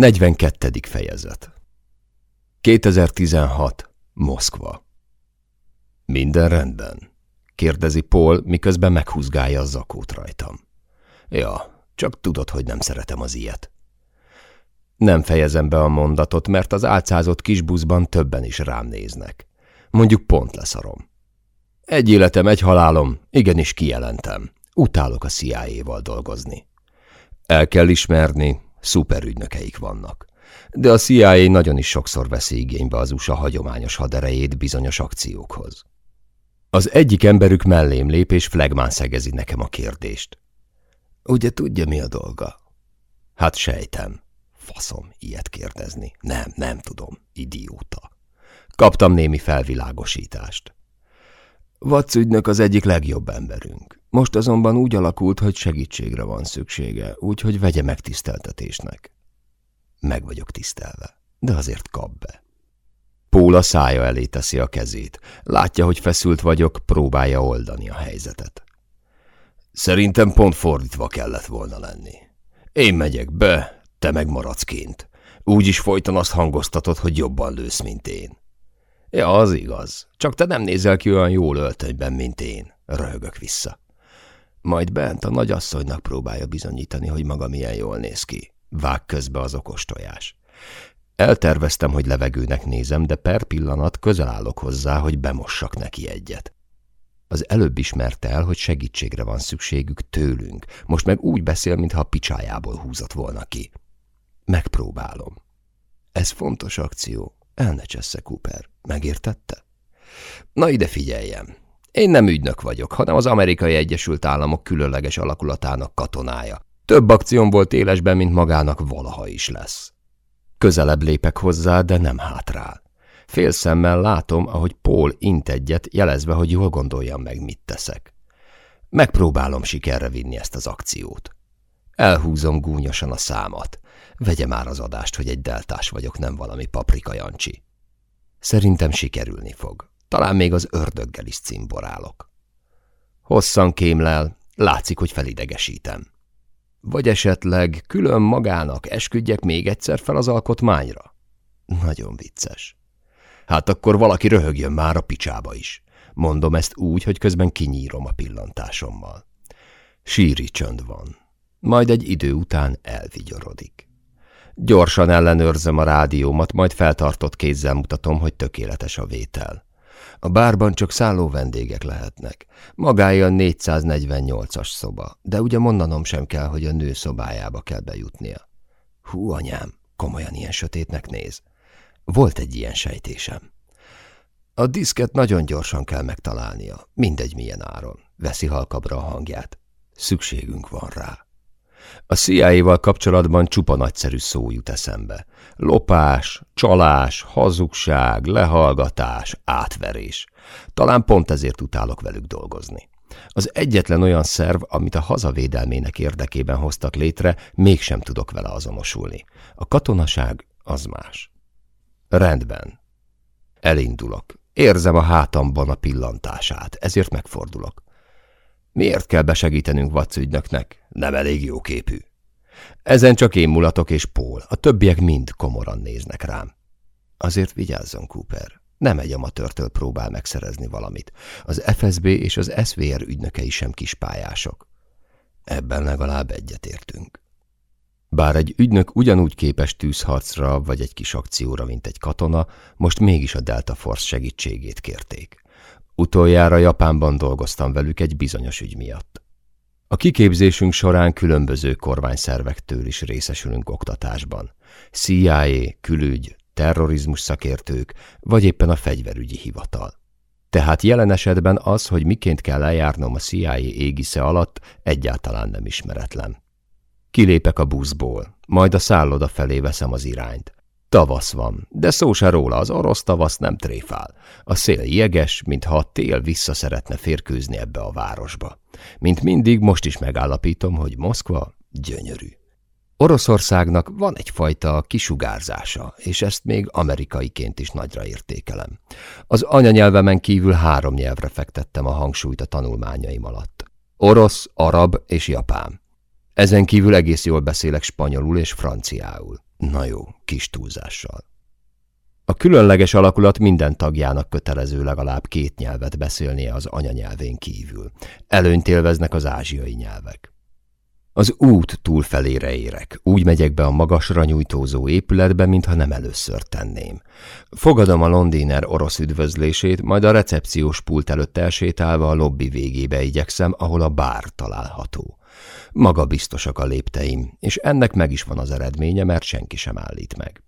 42. fejezet 2016. Moszkva Minden rendben? kérdezi Paul, miközben meghúzgálja a zakót rajtam. Ja, csak tudod, hogy nem szeretem az ilyet. Nem fejezem be a mondatot, mert az álcázott kis buszban többen is rám néznek. Mondjuk pont leszarom. Egy életem, egy halálom, igenis kijelentem. Utálok a CIA-val dolgozni. El kell ismerni, szuperügynökeik vannak. De a CIA nagyon is sokszor veszi igénybe az USA hagyományos haderejét bizonyos akciókhoz. Az egyik emberük mellém lép, és flagmán szegezi nekem a kérdést. Ugye tudja, mi a dolga? Hát sejtem. Faszom, ilyet kérdezni. Nem, nem tudom. Idióta. Kaptam némi felvilágosítást. Vatsz ügynök az egyik legjobb emberünk. Most azonban úgy alakult, hogy segítségre van szüksége, úgyhogy vegye meg tiszteltetésnek. Meg vagyok tisztelve, de azért kap be. Póla szája elé teszi a kezét. Látja, hogy feszült vagyok, próbálja oldani a helyzetet. Szerintem pont fordítva kellett volna lenni. Én megyek be, te meg maradsz kint. Úgy is folyton azt hangoztatod, hogy jobban lősz, mint én. Ja, az igaz. Csak te nem nézel ki olyan jól öltönyben, mint én. Röhögök vissza. Majd bent a nagyasszonynak próbálja bizonyítani, hogy maga milyen jól néz ki. Vág közbe az okos tojás. Elterveztem, hogy levegőnek nézem, de per pillanat közel állok hozzá, hogy bemossak neki egyet. Az előbb ismerte el, hogy segítségre van szükségük tőlünk, most meg úgy beszél, mintha a picsájából húzott volna ki. Megpróbálom. Ez fontos akció. El ne csessze, Cooper. Megértette? Na ide figyeljem. Én nem ügynök vagyok, hanem az Amerikai Egyesült Államok különleges alakulatának katonája. Több akcióm volt élesben, mint magának valaha is lesz. Közelebb lépek hozzá, de nem hátrál. Fél szemmel látom, ahogy Paul int egyet, jelezve, hogy jól gondoljam meg, mit teszek. Megpróbálom sikerre vinni ezt az akciót. Elhúzom gúnyosan a számat. Vegye már az adást, hogy egy deltás vagyok, nem valami paprika jancsi. Szerintem sikerülni fog. Talán még az ördöggel is cimborálok. Hosszan kémlel, látszik, hogy felidegesítem. Vagy esetleg külön magának esküdjek még egyszer fel az alkotmányra? Nagyon vicces. Hát akkor valaki röhögjön már a picsába is. Mondom ezt úgy, hogy közben kinyírom a pillantásommal. Síri csönd van. Majd egy idő után elvigyorodik. Gyorsan ellenőrzem a rádiómat, majd feltartott kézzel mutatom, hogy tökéletes a vétel. A bárban csak szálló vendégek lehetnek. Magája 448-as szoba, de ugye mondanom sem kell, hogy a nő szobájába kell bejutnia. Hú, anyám, komolyan ilyen sötétnek néz. Volt egy ilyen sejtésem. A diszket nagyon gyorsan kell megtalálnia, mindegy milyen áron. Veszi halkabra a hangját. Szükségünk van rá. A CIA-val kapcsolatban csupa nagyszerű szó jut eszembe. Lopás, csalás, hazugság, lehallgatás, átverés. Talán pont ezért utálok velük dolgozni. Az egyetlen olyan szerv, amit a hazavédelmének érdekében hoztak létre, mégsem tudok vele azonosulni. A katonaság az más. Rendben. Elindulok. Érzem a hátamban a pillantását, ezért megfordulok. Miért kell besegítenünk Watts ügynöknek? Nem elég jó képű. Ezen csak én mulatok és Paul, a többiek mind komoran néznek rám. Azért vigyázzon, Cooper. Nem egy amatőrtől próbál megszerezni valamit. Az FSB és az SVR ügynökei sem kispályások. Ebben legalább egyetértünk. Bár egy ügynök ugyanúgy képes tűzharcra vagy egy kis akcióra, mint egy katona, most mégis a Delta Force segítségét kérték. Utoljára Japánban dolgoztam velük egy bizonyos ügy miatt. A kiképzésünk során különböző kormányszervektől is részesülünk oktatásban. CIA, külügy, terrorizmus szakértők, vagy éppen a fegyverügyi hivatal. Tehát jelen esetben az, hogy miként kell lejárnom a CIA égisze alatt, egyáltalán nem ismeretlen. Kilépek a buszból, majd a szálloda felé veszem az irányt. Tavasz van, de szó se róla, az orosz tavasz nem tréfál. A szél jeges, mintha a tél vissza szeretne férkőzni ebbe a városba. Mint mindig, most is megállapítom, hogy Moszkva gyönyörű. Oroszországnak van egyfajta kisugárzása, és ezt még amerikaiként is nagyra értékelem. Az anyanyelvemen kívül három nyelvre fektettem a hangsúlyt a tanulmányaim alatt. Orosz, arab és japán. Ezen kívül egész jól beszélek spanyolul és franciául. Na jó, kis túlzással. A különleges alakulat minden tagjának kötelező legalább két nyelvet beszélnie az anyanyelvén kívül. Előnyt élveznek az ázsiai nyelvek. Az út túlfelére érek. Úgy megyek be a magasra nyújtózó épületbe, mintha nem először tenném. Fogadom a londiner orosz üdvözlését, majd a recepciós pult előtt elsétálva a lobby végébe igyekszem, ahol a bár található. Maga biztosak a lépteim, és ennek meg is van az eredménye, mert senki sem állít meg.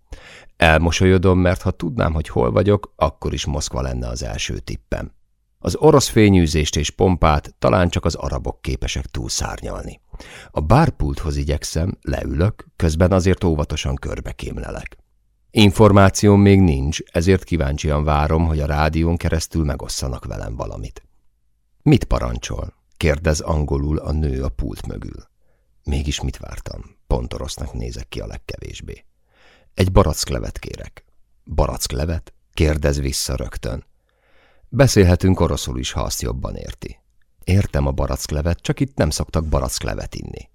Elmosolyodom, mert ha tudnám, hogy hol vagyok, akkor is Moszkva lenne az első tippem. Az orosz fényűzést és pompát talán csak az arabok képesek túlszárnyalni. A bárpulthoz igyekszem, leülök, közben azért óvatosan körbekémlelek. Információm még nincs, ezért kíváncsian várom, hogy a rádión keresztül megosszanak velem valamit. Mit parancsol? Kérdez angolul a nő a pult mögül. Mégis mit vártam? Pont orosznak nézek ki a legkevésbé. Egy baracklevet kérek. Baracklevet? Kérdez vissza rögtön. Beszélhetünk oroszul is, ha azt jobban érti. Értem a baracklevet, csak itt nem szoktak baracklevet inni.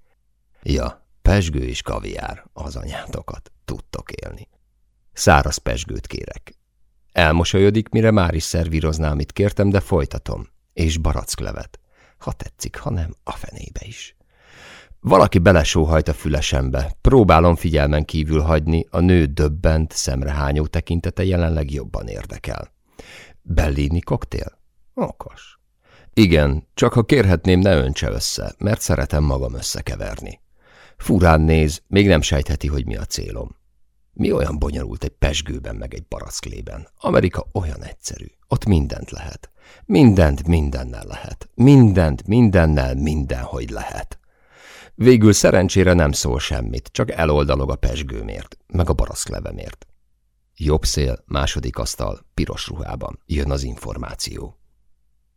Ja, pesgő és kaviár, az anyátokat, tudtok élni. Száraz pesgőt kérek. Elmosolyodik, mire már is szervírozná, amit kértem, de folytatom. És baracklevet. Ha tetszik, ha nem, a fenébe is. Valaki belesóhajt a fülesembe. Próbálom figyelmen kívül hagyni, a nő döbbent, szemrehányó tekintete jelenleg jobban érdekel. Bellini koktél? Okos. Igen, csak ha kérhetném, ne öntse össze, mert szeretem magam összekeverni. Furán néz, még nem sejtheti, hogy mi a célom. Mi olyan bonyolult egy pesgőben meg egy barackklében? Amerika olyan egyszerű. Ott mindent lehet. Mindent mindennel lehet. Mindent mindennel mindenhogy lehet. Végül szerencsére nem szól semmit, csak eloldalog a pesgőmért, meg a barackklevemért. Jobb szél, második asztal, piros ruhában. Jön az információ.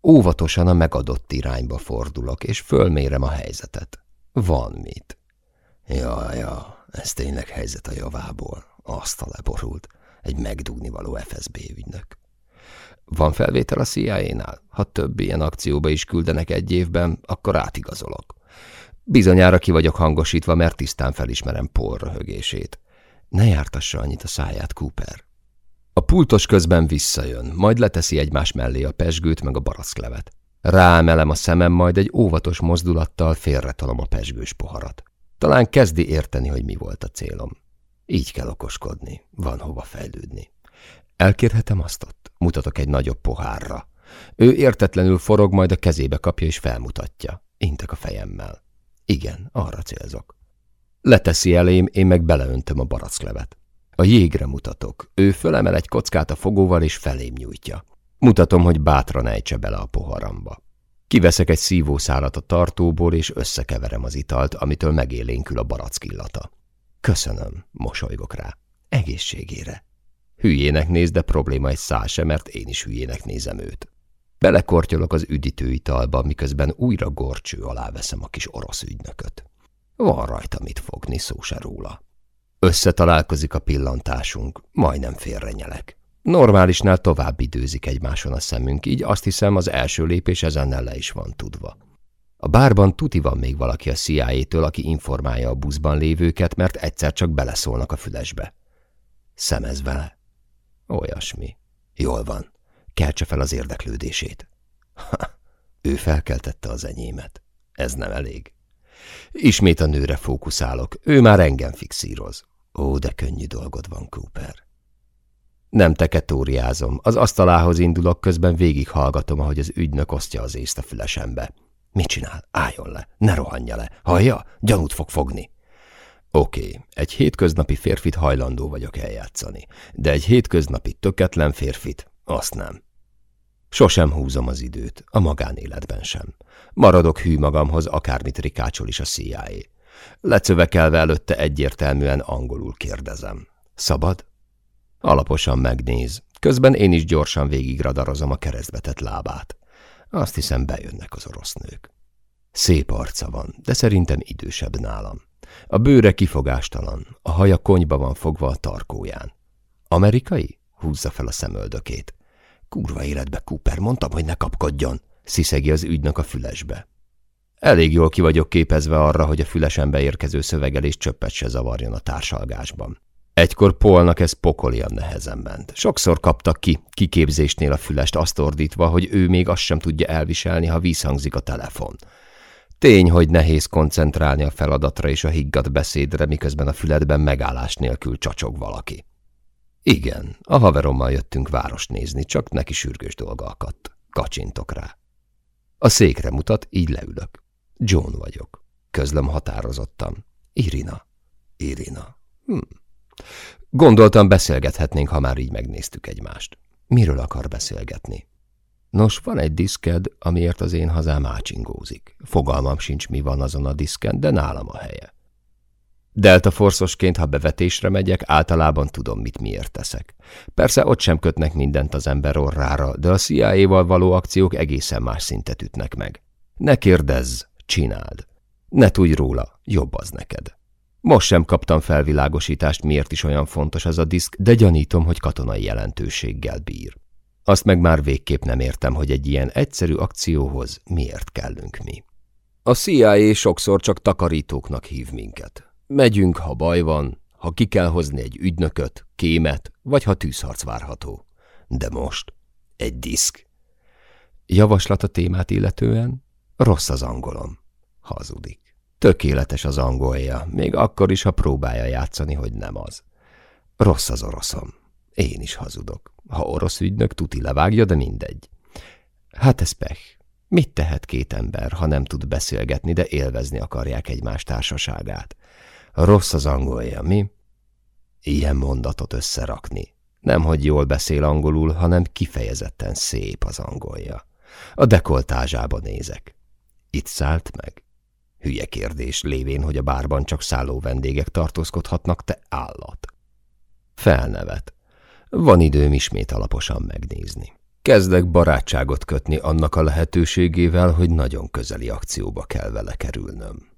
Óvatosan a megadott irányba fordulok, és fölmérem a helyzetet. Van mit. Ja, ja, ez tényleg helyzet a javából. Azt a leborult. Egy megdugnivaló FSB ügynök. Van felvétel a CIA-nál? Ha több ilyen akcióba is küldenek egy évben, akkor átigazolok. Bizonyára ki vagyok hangosítva, mert tisztán felismerem Paul röhögését. Ne jártassa annyit a száját, Cooper. A pultos közben visszajön, majd leteszi egymás mellé a pesgőt meg a baraszklevet. Ráemelem a szemem, majd egy óvatos mozdulattal félretolom a pesgős poharat. Talán kezdi érteni, hogy mi volt a célom. Így kell okoskodni, van hova fejlődni. Elkérhetem azt ott? Mutatok egy nagyobb pohárra. Ő értetlenül forog, majd a kezébe kapja és felmutatja. Intek a fejemmel. Igen, arra célzok. Leteszi elém, én meg beleöntöm a baracklevet. A jégre mutatok. Ő fölemel egy kockát a fogóval és felém nyújtja. Mutatom, hogy bátran ejtse bele a poharamba. Kiveszek egy szívószálat a tartóból, és összekeverem az italt, amitől megélénkül a barack illata. Köszönöm, mosolygok rá. Egészségére. Hülyének néz, de probléma egy szál sem, mert én is hülyének nézem őt. Belekortyolok az üdítőitalba, miközben újra gorcső alá veszem a kis orosz ügynököt. Van rajta mit fogni, szó se róla. Összetalálkozik a pillantásunk, majdnem félrenyelek. Normálisnál tovább időzik egymáson a szemünk, így azt hiszem az első lépés ezennel le is van tudva. A bárban tuti van még valaki a CIA-től, aki informálja a buszban lévőket, mert egyszer csak beleszólnak a fülesbe. Szemez vele. Olyasmi. Jól van. Keltse fel az érdeklődését. Ha, ő felkeltette az enyémet. Ez nem elég. Ismét a nőre fókuszálok. Ő már engem fixíroz. Ó, de könnyű dolgod van, Cooper. Nem teketóriázom. Az asztalához indulok, közben végighallgatom, ahogy az ügynök osztja az észt a fülesembe. Mit csinál? Álljon le, ne rohanja le. Hallja? Gyanút fog fogni. Oké, okay, egy hétköznapi férfit hajlandó vagyok eljátszani, de egy hétköznapi töketlen férfit, azt nem. Sosem húzom az időt, a magánéletben sem. Maradok hű magamhoz, akármit rikácsol is a CIA. Lecövekelve előtte egyértelműen angolul kérdezem. Szabad? Alaposan megnéz. Közben én is gyorsan végigradarozom a keresztbetett lábát. Azt hiszem bejönnek az orosz. Szép arca van, de szerintem idősebb nálam. A bőre kifogástalan, a haja konyba van fogva a tarkóján. Amerikai? Húzza fel a szemöldökét. Kurva életbe, Cooper, mondtam, hogy ne kapkodjon, sziszegi az ügynök a fülesbe. Elég jól ki vagyok képezve arra, hogy a fülesembe érkező szövegelés csöppet se zavarjon a társalgásban. Egykor Polnak ez pokolian nehezen ment. Sokszor kaptak ki kiképzésnél a fülest azt ordítva, hogy ő még azt sem tudja elviselni, ha vízhangzik a telefon. Tény, hogy nehéz koncentrálni a feladatra és a higgadt beszédre, miközben a füledben megállás nélkül csacsog valaki. Igen, a haverommal jöttünk várost nézni, csak neki sürgős dolga akadt. Kacsintok rá. A székre mutat, így leülök. John vagyok. Közlöm határozottan. Irina. Irina. Hm. Gondoltam, beszélgethetnénk, ha már így megnéztük egymást. Miről akar beszélgetni? Nos, van egy diszked, amiért az én hazám ácsingózik. Fogalmam sincs, mi van azon a diszken, de nálam a helye. Delta forszosként, ha bevetésre megyek, általában tudom, mit miért teszek. Persze ott sem kötnek mindent az ember orrára, de a CIA-val való akciók egészen más szintet ütnek meg. Ne kérdezz, csináld. Ne tudj róla, jobb az neked. Most sem kaptam felvilágosítást, miért is olyan fontos az a diszk, de gyanítom, hogy katonai jelentőséggel bír. Azt meg már végképp nem értem, hogy egy ilyen egyszerű akcióhoz miért kellünk mi. A CIA sokszor csak takarítóknak hív minket. Megyünk, ha baj van, ha ki kell hozni egy ügynököt, kémet, vagy ha tűzharc várható. De most egy diszk. Javaslat a témát illetően? Rossz az angolom. Hazudik. Tökéletes az angolja, még akkor is, ha próbálja játszani, hogy nem az. Rossz az oroszom. Én is hazudok. Ha orosz ügynök, tuti levágja, de mindegy. Hát ez pech. Mit tehet két ember, ha nem tud beszélgetni, de élvezni akarják egymás társaságát? Rossz az angolja, mi? Ilyen mondatot összerakni. Nem, hogy jól beszél angolul, hanem kifejezetten szép az angolja. A dekoltázsába nézek. Itt szállt meg? Hülye kérdés, lévén, hogy a bárban csak szálló vendégek tartózkodhatnak, te állat. Felnevet. Van időm ismét alaposan megnézni. Kezdek barátságot kötni annak a lehetőségével, hogy nagyon közeli akcióba kell vele kerülnöm.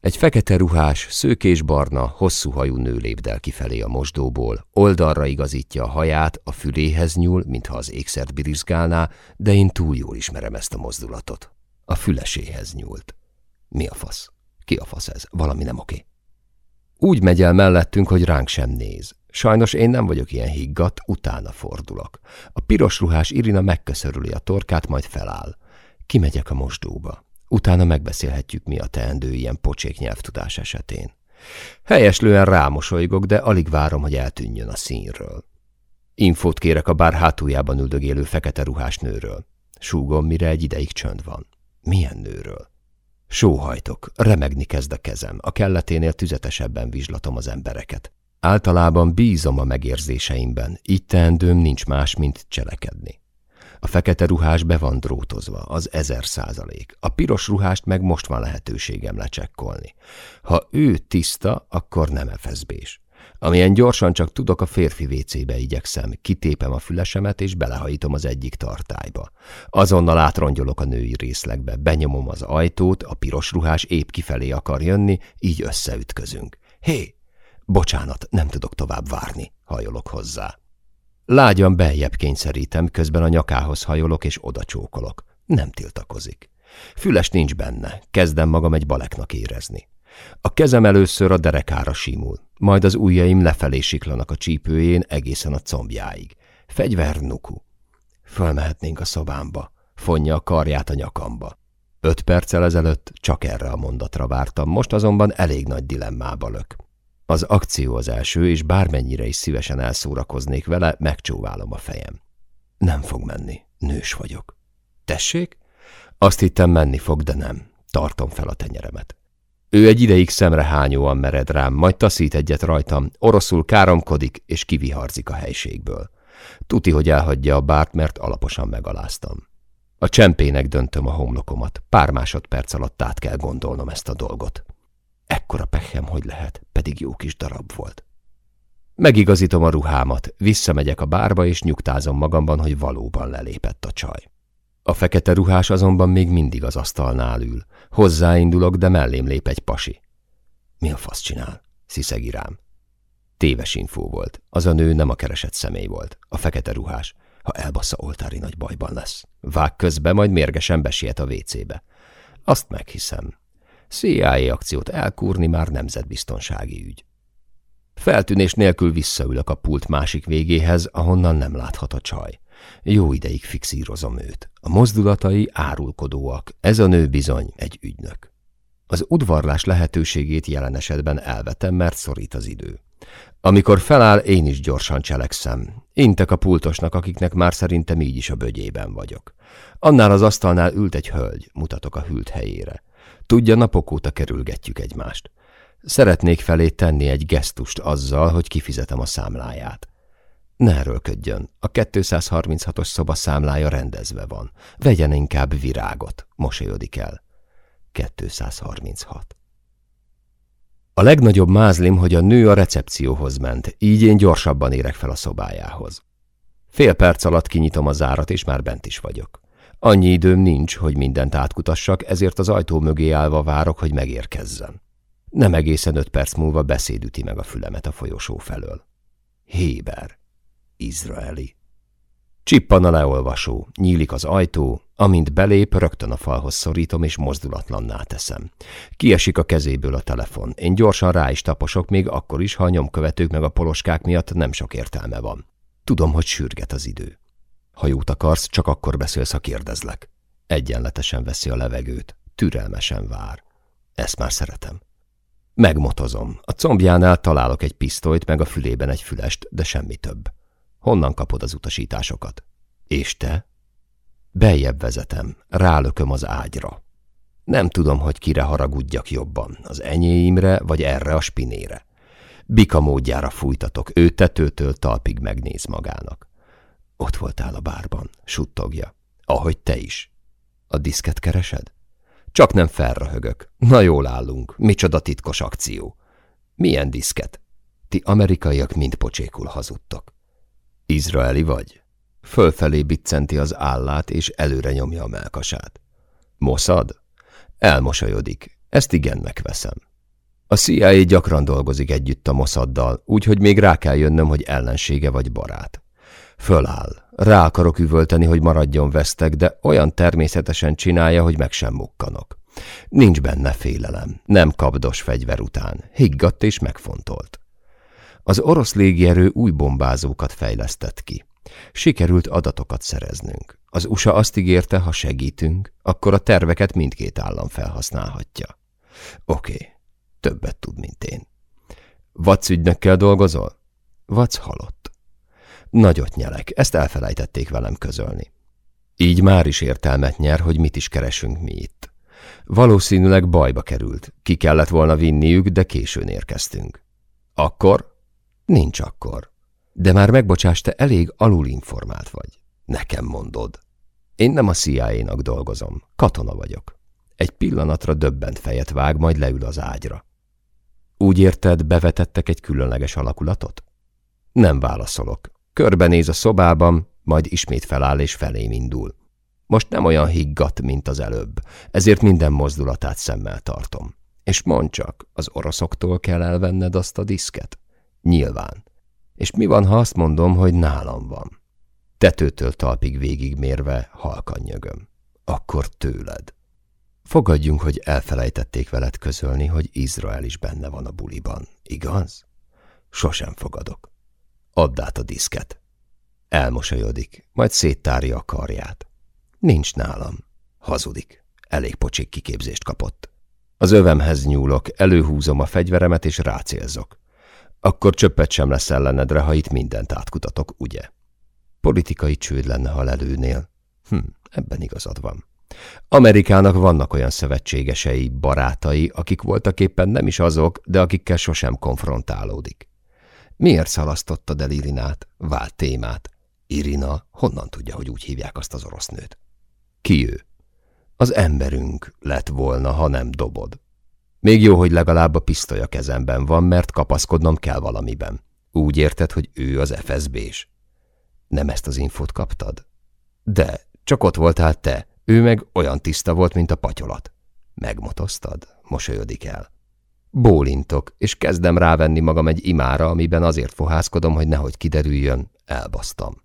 Egy fekete ruhás, szőkés-barna, hosszú hajú nő lépdel kifelé a mosdóból, oldalra igazítja a haját, a füléhez nyúl, mintha az ékszert birizgálná, de én túl jól ismerem ezt a mozdulatot. A füleséhez nyúlt. Mi a fasz? Ki a fasz ez? Valami nem oké. Úgy megy el mellettünk, hogy ránk sem néz. Sajnos én nem vagyok ilyen higgadt, utána fordulok. A piros ruhás Irina megköszörüli a torkát, majd feláll. Kimegyek a mosdóba. Utána megbeszélhetjük, mi a teendő ilyen pocsék nyelvtudás esetén. Helyeslően rámosolygok, de alig várom, hogy eltűnjön a színről. Infót kérek a bár hátuljában üldögélő fekete ruhás nőről. Súgom, mire egy ideig csönd van. Milyen nőről? Sóhajtok, remegni kezd a kezem, a kelleténél tüzetesebben vizslatom az embereket. Általában bízom a megérzéseimben, így teendőm nincs más, mint cselekedni. A fekete ruhás be van drótozva, az ezer százalék. A piros ruhást meg most van lehetőségem lecsekkolni. Ha ő tiszta, akkor nem FSB-s. Amilyen gyorsan csak tudok, a férfi vécébe igyekszem, kitépem a fülesemet és belehajítom az egyik tartályba. Azonnal átrongyolok a női részlegbe, benyomom az ajtót, a piros ruhás épp kifelé akar jönni, így összeütközünk. Hé, bocsánat, nem tudok tovább várni, hajolok hozzá. Lágyan beljebb kényszerítem, közben a nyakához hajolok és oda csókolok. Nem tiltakozik. Füles nincs benne, kezdem magam egy baleknak érezni. A kezem először a derekára simul, majd az ujjaim lefelé siklanak a csípőjén egészen a combjáig. Fegyver nuku. Fölmehetnénk a szobámba, fonja a karját a nyakamba. Öt perccel ezelőtt csak erre a mondatra vártam, most azonban elég nagy dilemmába lök. Az akció az első, és bármennyire is szívesen elszórakoznék vele, megcsóválom a fejem. Nem fog menni, nős vagyok. Tessék? Azt hittem menni fog, de nem. Tartom fel a tenyeremet. Ő egy ideig szemrehányóan mered rám, majd taszít egyet rajtam, oroszul káromkodik és kiviharzik a helységből. Tuti, hogy elhagyja a bárt, mert alaposan megaláztam. A csempének döntöm a homlokomat, pár másodperc alatt át kell gondolnom ezt a dolgot. Ekkora pehem, hogy lehet, pedig jó kis darab volt. Megigazítom a ruhámat, visszamegyek a bárba, és nyugtázom magamban, hogy valóban lelépett a csaj. A fekete ruhás azonban még mindig az asztalnál ül. Hozzáindulok, de mellém lép egy pasi. Mi a fasz csinál? Sziszegi rám. Téves infó volt. Az a nő nem a keresett személy volt. A fekete ruhás. Ha elbassza, oltári nagy bajban lesz. Vág közbe, majd mérgesen besiet a vécébe. Azt meghiszem. CIA akciót elkúrni már nemzetbiztonsági ügy. Feltűnés nélkül visszaülök a pult másik végéhez, ahonnan nem láthat a csaj. Jó ideig fixírozom őt. A mozdulatai árulkodóak, ez a nő bizony egy ügynök. Az udvarlás lehetőségét jelen esetben elvetem, mert szorít az idő. Amikor feláll, én is gyorsan cselekszem. Intek a pultosnak, akiknek már szerintem így is a bögyében vagyok. Annál az asztalnál ült egy hölgy, mutatok a hűlt helyére. Tudja, napok óta kerülgetjük egymást. Szeretnék felé tenni egy gesztust azzal, hogy kifizetem a számláját. Ne erőlködjön, a 236-os szoba számlája rendezve van. Vegyen inkább virágot, mosolyodik el. 236. A legnagyobb mázlim, hogy a nő a recepcióhoz ment, így én gyorsabban érek fel a szobájához. Fél perc alatt kinyitom a zárat, és már bent is vagyok. Annyi időm nincs, hogy mindent átkutassak, ezért az ajtó mögé állva várok, hogy megérkezzen. Nem egészen öt perc múlva beszéd üti meg a fülemet a folyosó felől. Héber. Izraeli. Csippan a leolvasó, nyílik az ajtó, amint belép, rögtön a falhoz szorítom és mozdulatlanná teszem. Kiesik a kezéből a telefon. Én gyorsan rá is taposok, még akkor is, ha a nyomkövetők meg a poloskák miatt nem sok értelme van. Tudom, hogy sürget az idő. Ha jót akarsz, csak akkor beszélsz, ha kérdezlek. Egyenletesen veszi a levegőt, türelmesen vár. Ezt már szeretem. Megmotozom. A combjánál találok egy pisztolyt, meg a fülében egy fülest, de semmi több. Honnan kapod az utasításokat? És te? Beljebb vezetem, rálököm az ágyra. Nem tudom, hogy kire haragudjak jobban, az enyéimre vagy erre a spinére. Bika módjára fújtatok, ő tetőtől talpig megnéz magának. Ott voltál a bárban, suttogja. Ahogy te is. A diszket keresed? Csak nem felröhögök. Na jól állunk. Micsoda titkos akció. Milyen diszket? Ti amerikaiak mind pocsékul hazudtok. Izraeli vagy? Fölfelé biccenti az állát, és előre nyomja a melkasát. Mossad? Elmosolyodik. Ezt igen megveszem. A CIA gyakran dolgozik együtt a Mossaddal, úgyhogy még rá kell jönnöm, hogy ellensége vagy barát. Föláll. Rá akarok üvölteni, hogy maradjon vesztek, de olyan természetesen csinálja, hogy meg sem mukkanok. Nincs benne félelem, nem kapdos fegyver után, higgadt és megfontolt. Az orosz légierő új bombázókat fejlesztett ki. Sikerült adatokat szereznünk. Az USA azt ígérte, ha segítünk, akkor a terveket mindkét állam felhasználhatja. Oké, többet tud, mint én. Vac ügynökkel dolgozol? Vac halott. Nagyot nyelek, ezt elfelejtették velem közölni. Így már is értelmet nyer, hogy mit is keresünk mi itt. Valószínűleg bajba került. Ki kellett volna vinniük, de későn érkeztünk. Akkor? Nincs akkor. De már megbocsáss, te elég alulinformált vagy. Nekem mondod. Én nem a CIA-nak dolgozom, katona vagyok. Egy pillanatra döbbent fejet vág, majd leül az ágyra. Úgy érted, bevetettek egy különleges alakulatot? Nem válaszolok. Körbenéz a szobában, majd ismét feláll és felém indul. Most nem olyan higgadt, mint az előbb, ezért minden mozdulatát szemmel tartom. És mondd csak, az oroszoktól kell elvenned azt a diszket? Nyilván. És mi van, ha azt mondom, hogy nálam van? Tetőtől talpig végigmérve halkan nyögöm. Akkor tőled. Fogadjunk, hogy elfelejtették veled közölni, hogy Izrael is benne van a buliban, igaz? Sosem fogadok. Add át a diszket. Elmosolyodik, majd széttárja a karját. Nincs nálam. Hazudik. Elég pocsik kiképzést kapott. Az övemhez nyúlok, előhúzom a fegyveremet és rácélzok. Akkor csöppet sem lesz ellenedre, ha itt mindent átkutatok, ugye? Politikai csőd lenne, ha lelőnél. Hm, ebben igazad van. Amerikának vannak olyan szövetségesei, barátai, akik voltak éppen nem is azok, de akikkel sosem konfrontálódik. Miért szalasztottad el Irinát? Vált témát. Irina honnan tudja, hogy úgy hívják azt az orosz nőt? Ki ő? Az emberünk lett volna, ha nem dobod. Még jó, hogy legalább a pisztoly a kezemben van, mert kapaszkodnom kell valamiben. Úgy érted, hogy ő az FSB-s. Nem ezt az infót kaptad? De, csak ott voltál te, ő meg olyan tiszta volt, mint a patyolat. Megmotoztad? Mosolyodik el. Bólintok, és kezdem rávenni magam egy imára, amiben azért fohászkodom, hogy nehogy kiderüljön, elbasztam.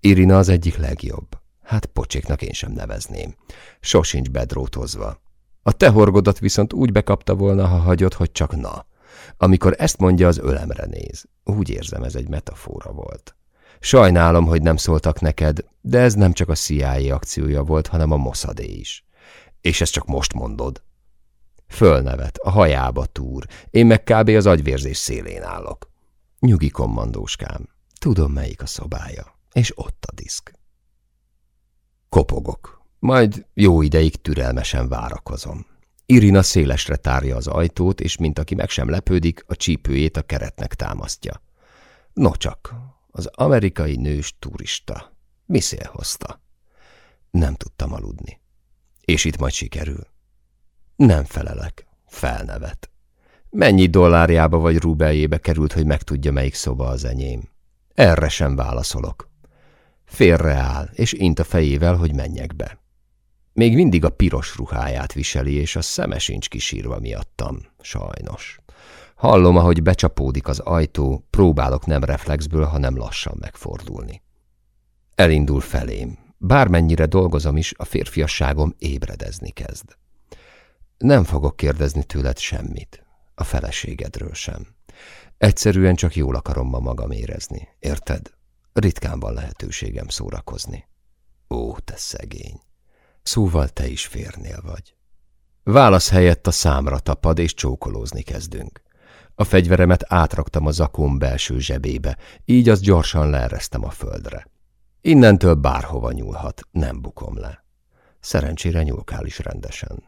Irina az egyik legjobb. Hát pocséknak én sem nevezném. Sosincs bedrótozva. A te horgodat viszont úgy bekapta volna, ha hagyod, hogy csak na. Amikor ezt mondja, az ölemre néz. Úgy érzem, ez egy metafora volt. Sajnálom, hogy nem szóltak neked, de ez nem csak a CIA akciója volt, hanem a Mossadé is. És ezt csak most mondod. Fölnevet, a hajába túr, én meg kb. az agyvérzés szélén állok. Nyugi kommandóskám, tudom melyik a szobája, és ott a diszk. Kopogok, majd jó ideig türelmesen várakozom. Irina szélesre tárja az ajtót, és mint aki meg sem lepődik, a csípőjét a keretnek támasztja. No csak, az amerikai nős turista. Mi szél hozta? Nem tudtam aludni. És itt majd sikerül? Nem felelek. Felnevet. Mennyi dollárjába vagy rubeljébe került, hogy megtudja, melyik szoba az enyém? Erre sem válaszolok. Félreáll, és int a fejével, hogy menjek be. Még mindig a piros ruháját viseli, és a szeme sincs kisírva miattam, sajnos. Hallom, ahogy becsapódik az ajtó, próbálok nem reflexből, hanem lassan megfordulni. Elindul felém. Bármennyire dolgozom is, a férfiasságom ébredezni kezd. Nem fogok kérdezni tőled semmit, a feleségedről sem. Egyszerűen csak jól akarom ma magam érezni, érted? Ritkán van lehetőségem szórakozni. Ó, te szegény! Szóval te is férnél vagy. Válasz helyett a számra tapad, és csókolózni kezdünk. A fegyveremet átraktam a zakóm belső zsebébe, így az gyorsan leeresztem a földre. Innentől bárhova nyúlhat, nem bukom le. Szerencsére nyúlkál is rendesen.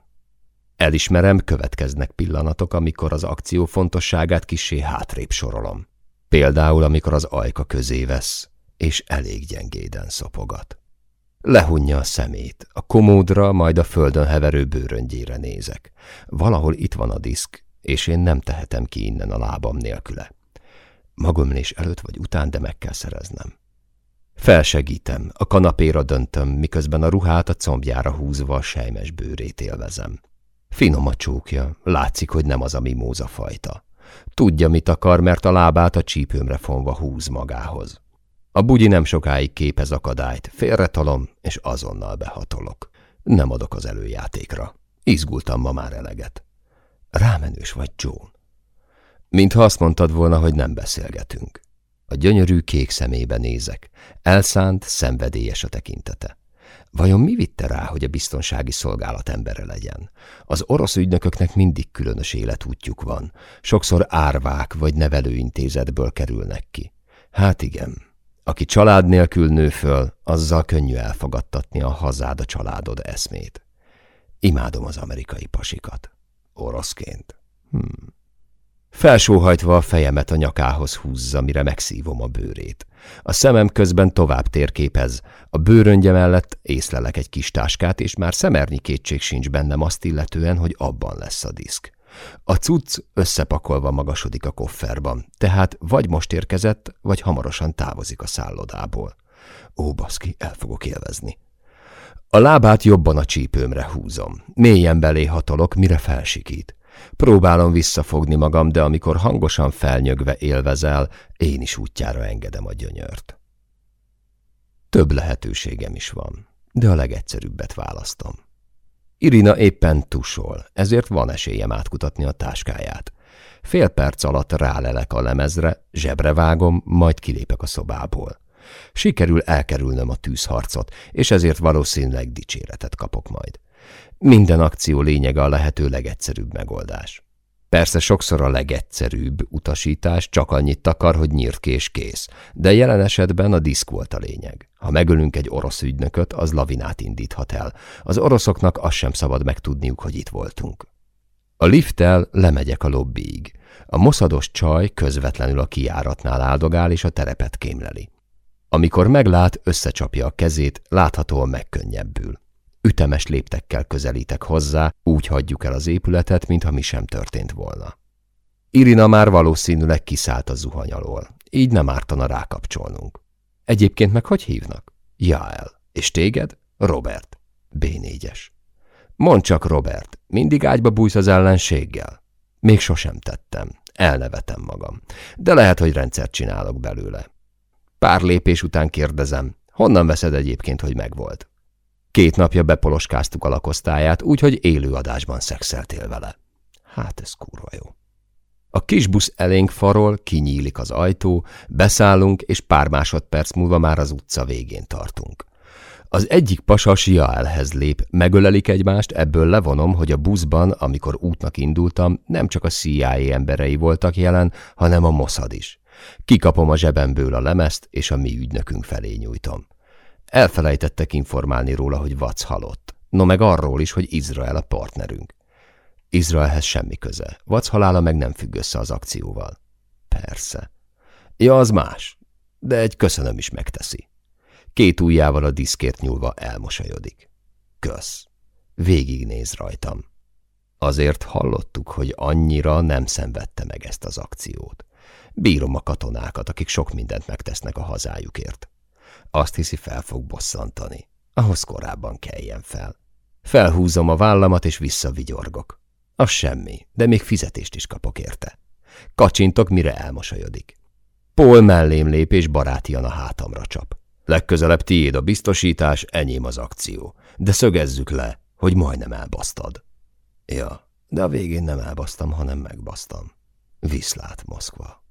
Elismerem, következnek pillanatok, amikor az akció fontosságát kisé hátrébb sorolom. Például, amikor az ajka közé vesz, és elég gyengéden szopogat. Lehunja a szemét, a komódra, majd a földön heverő bőröngyére nézek. Valahol itt van a diszk, és én nem tehetem ki innen a lábam nélküle. Magomlés előtt vagy után, de meg kell szereznem. Felsegítem, a kanapéra döntöm, miközben a ruhát a combjára húzva a sejmes bőrét élvezem. Finom a csókja, látszik, hogy nem az a mimóza fajta. Tudja, mit akar, mert a lábát a csípőmre fonva húz magához. A bugyi nem sokáig képez akadályt, félretalom, és azonnal behatolok. Nem adok az előjátékra. Izgultam ma már eleget. Rámenős vagy, John. Mintha azt mondtad volna, hogy nem beszélgetünk. A gyönyörű kék szemébe nézek. Elszánt, szenvedélyes a tekintete. Vajon mi vitte rá, hogy a biztonsági szolgálat embere legyen? Az orosz ügynököknek mindig különös életútjuk van. Sokszor árvák vagy nevelőintézetből kerülnek ki. Hát igen, aki család nélkül nő föl, azzal könnyű elfogadtatni a hazád a családod eszmét. Imádom az amerikai pasikat. Oroszként. Hmm. Felsóhajtva a fejemet a nyakához húzza, mire megszívom a bőrét. A szemem közben tovább térképez. A bőröngye mellett észlelek egy kis táskát, és már szemernyi kétség sincs bennem azt illetően, hogy abban lesz a diszk. A cucc összepakolva magasodik a kofferban, tehát vagy most érkezett, vagy hamarosan távozik a szállodából. Ó, baszki, el fogok élvezni. A lábát jobban a csípőmre húzom. Mélyen belé hatolok, mire felsikít. Próbálom visszafogni magam, de amikor hangosan felnyögve élvezel, én is útjára engedem a gyönyört. Több lehetőségem is van, de a legegyszerűbbet választom. Irina éppen tusol, ezért van esélyem átkutatni a táskáját. Fél perc alatt rálelek a lemezre, zsebre vágom, majd kilépek a szobából. Sikerül elkerülnöm a tűzharcot, és ezért valószínűleg dicséretet kapok majd. Minden akció lényege a lehető legegyszerűbb megoldás. Persze sokszor a legegyszerűbb utasítás csak annyit akar, hogy nyírt ki és kész, de jelen esetben a diszk volt a lényeg. Ha megölünk egy orosz ügynököt, az lavinát indíthat el. Az oroszoknak azt sem szabad megtudniuk, hogy itt voltunk. A lifttel lemegyek a lobbyig. A moszados csaj közvetlenül a kiáratnál áldogál és a terepet kémleli. Amikor meglát, összecsapja a kezét, láthatóan megkönnyebbül. Ütemes léptekkel közelítek hozzá, úgy hagyjuk el az épületet, mintha mi sem történt volna. Irina már valószínűleg kiszállt a zuhany alól, így nem ártana rákapcsolnunk. Egyébként meg hogy hívnak? Jael. És téged? Robert. B4-es. Mondd csak, Robert, mindig ágyba bújsz az ellenséggel? Még sosem tettem. Elnevetem magam. De lehet, hogy rendszert csinálok belőle. Pár lépés után kérdezem, Honnan veszed egyébként, hogy megvolt? Két napja bepoloskáztuk a lakosztályát, úgyhogy élőadásban szexeltél vele. Hát ez kurva jó. A kis busz elénk farol, kinyílik az ajtó, beszállunk, és pár másodperc múlva már az utca végén tartunk. Az egyik pasa Siaelhez lép, megölelik egymást, ebből levonom, hogy a buszban, amikor útnak indultam, nem csak a CIA emberei voltak jelen, hanem a Mossad is. Kikapom a zsebemből a lemezt, és a mi ügynökünk felé nyújtom. Elfelejtettek informálni róla, hogy Vac halott. No meg arról is, hogy Izrael a partnerünk. Izraelhez semmi köze. Vac halála meg nem függ össze az akcióval. Persze. Ja, az más. De egy köszönöm is megteszi. Két ujjával a diszkért nyúlva elmosolyodik. Kösz. Végignéz rajtam. Azért hallottuk, hogy annyira nem szenvedte meg ezt az akciót. Bírom a katonákat, akik sok mindent megtesznek a hazájukért. Azt hiszi, fel fog bosszantani. Ahhoz korábban keljen fel. Felhúzom a vállamat, és visszavigyorgok. Az semmi, de még fizetést is kapok érte. Kacsintok, mire elmosolyodik. Paul mellém lép, és barátian a hátamra csap. Legközelebb tiéd a biztosítás, enyém az akció. De szögezzük le, hogy majdnem elbasztad. Ja, de a végén nem elbasztam, hanem megbasztam. Viszlát, Moszkva.